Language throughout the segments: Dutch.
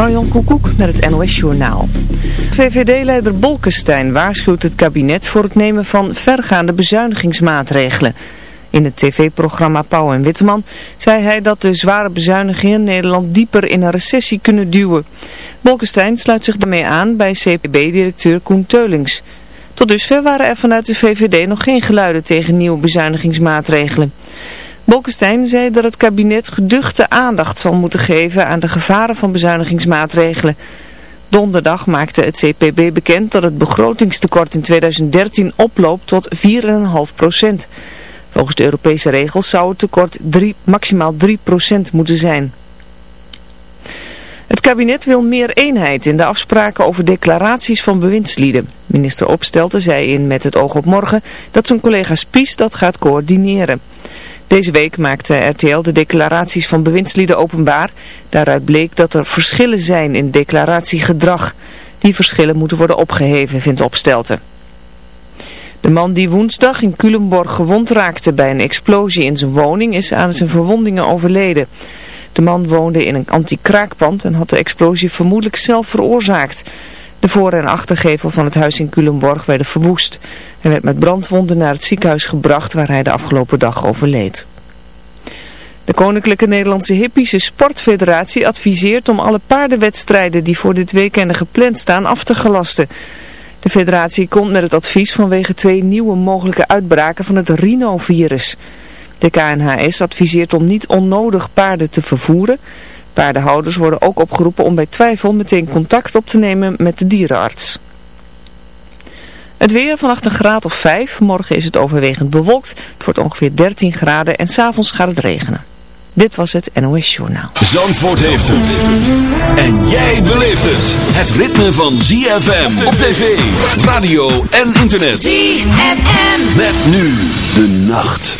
Marion Koekoek met het NOS Journaal. VVD-leider Bolkestein waarschuwt het kabinet voor het nemen van vergaande bezuinigingsmaatregelen. In het tv-programma Pauw en Witteman zei hij dat de zware bezuinigingen Nederland dieper in een recessie kunnen duwen. Bolkestein sluit zich daarmee aan bij CPB-directeur Koen Teulings. Tot dusver waren er vanuit de VVD nog geen geluiden tegen nieuwe bezuinigingsmaatregelen. Bolkestein zei dat het kabinet geduchte aandacht zal moeten geven aan de gevaren van bezuinigingsmaatregelen. Donderdag maakte het CPB bekend dat het begrotingstekort in 2013 oploopt tot 4,5 procent. Volgens de Europese regels zou het tekort 3, maximaal 3 procent moeten zijn. Het kabinet wil meer eenheid in de afspraken over declaraties van bewindslieden. Minister Opstelten zei in Met het oog op morgen dat zijn collega Spies dat gaat coördineren. Deze week maakte RTL de declaraties van bewindslieden openbaar. Daaruit bleek dat er verschillen zijn in declaratiegedrag. Die verschillen moeten worden opgeheven, vindt Opstelten. De man die woensdag in Culemborg gewond raakte bij een explosie in zijn woning is aan zijn verwondingen overleden. De man woonde in een anti-kraakpand en had de explosie vermoedelijk zelf veroorzaakt. De voor- en achtergevel van het huis in Culemborg werden verwoest. Hij werd met brandwonden naar het ziekenhuis gebracht waar hij de afgelopen dag overleed. De Koninklijke Nederlandse Hippische Sportfederatie adviseert om alle paardenwedstrijden die voor dit weekend gepland staan af te gelasten. De federatie komt met het advies vanwege twee nieuwe mogelijke uitbraken van het rhinovirus. De KNHS adviseert om niet onnodig paarden te vervoeren. Paardenhouders worden ook opgeroepen om bij twijfel meteen contact op te nemen met de dierenarts. Het weer vannacht een graad of 5. Morgen is het overwegend bewolkt. Het wordt ongeveer 13 graden en s'avonds gaat het regenen. Dit was het NOS Journaal. Zandvoort heeft het. En jij beleeft het. Het ritme van ZFM op tv, radio en internet. ZFM. Met nu de nacht.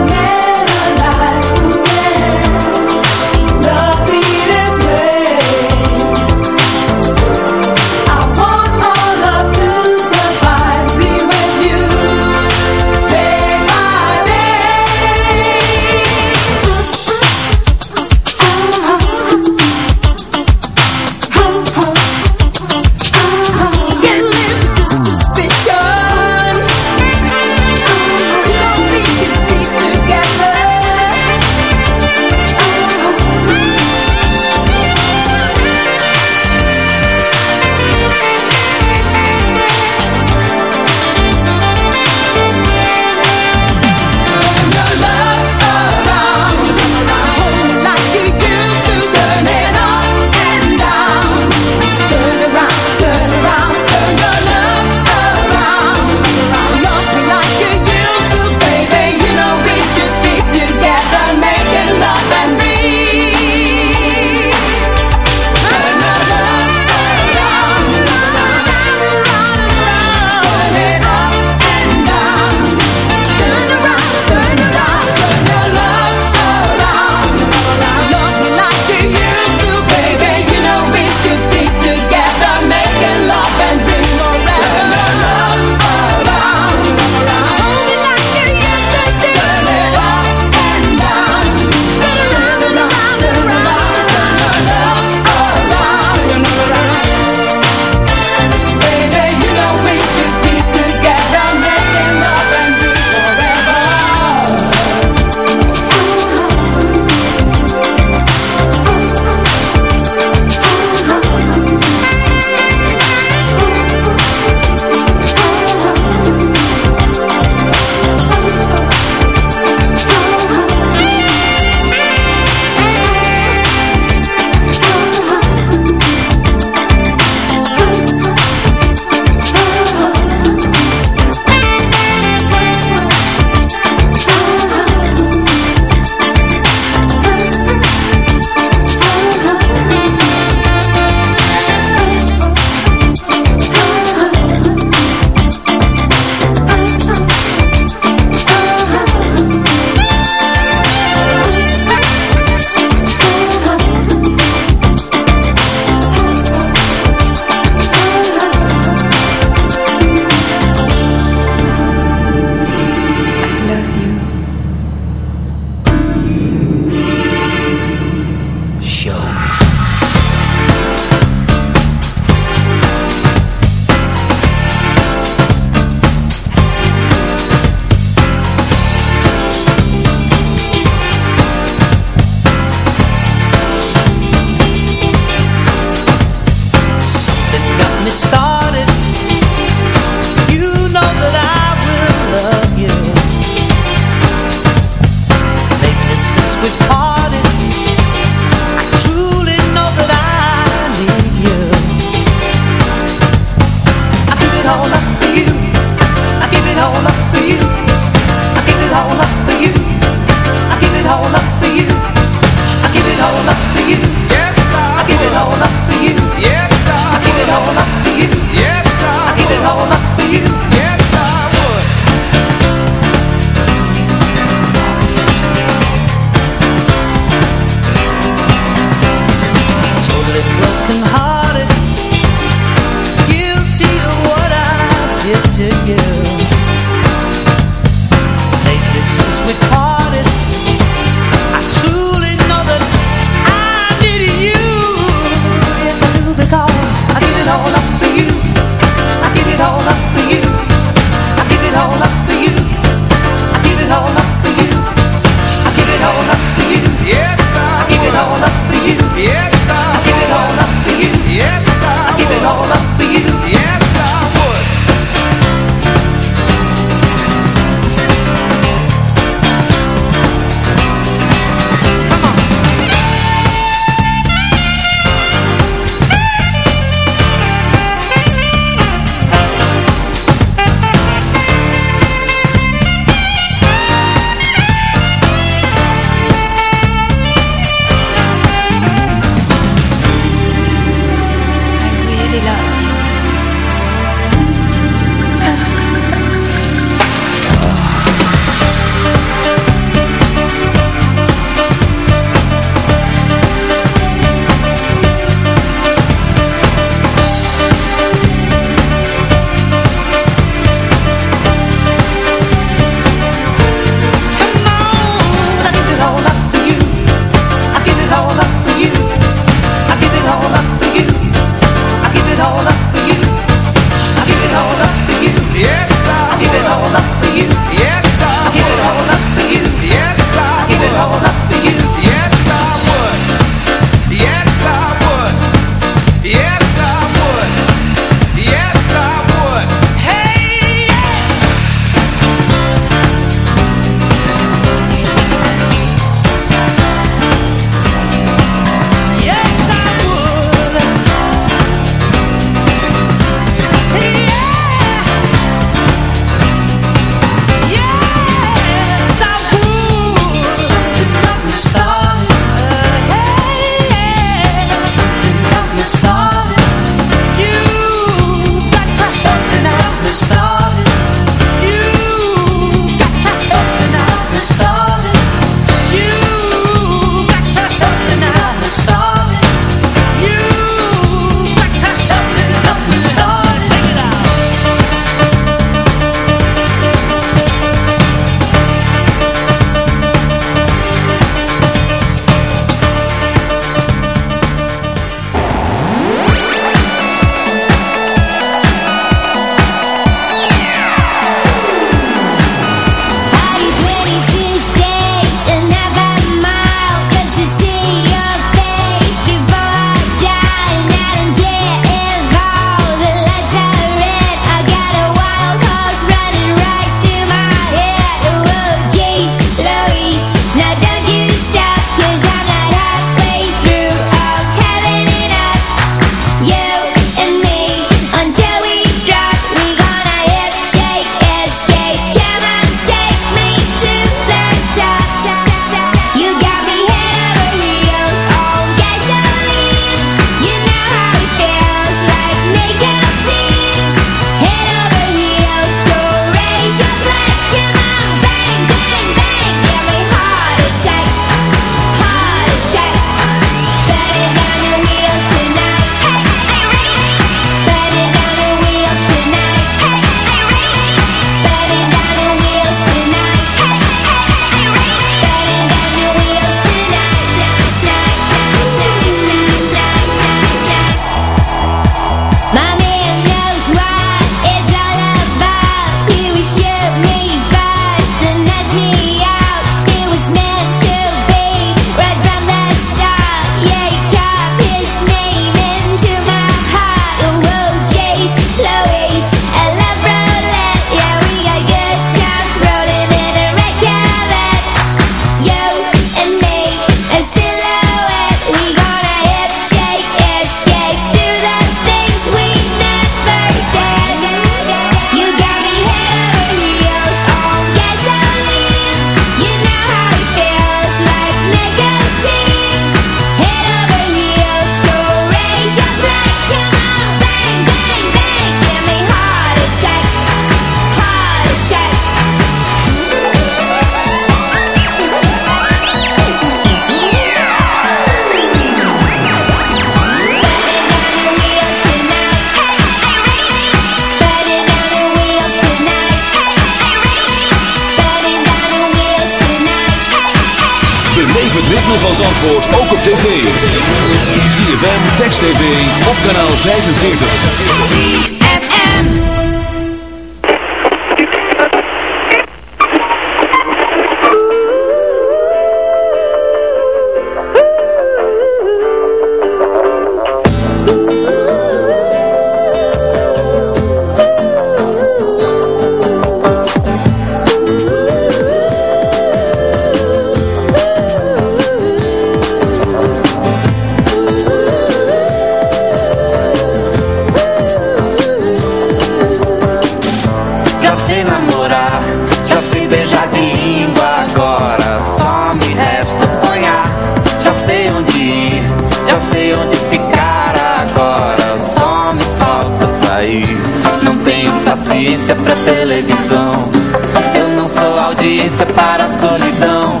para a solidão.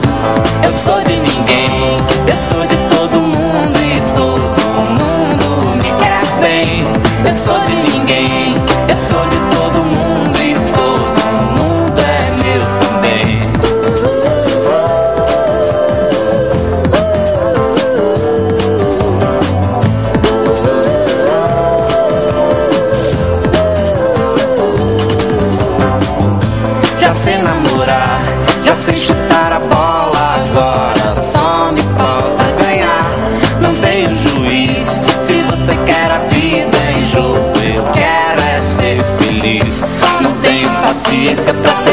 Eu sou de It's a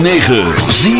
106.9 ZFM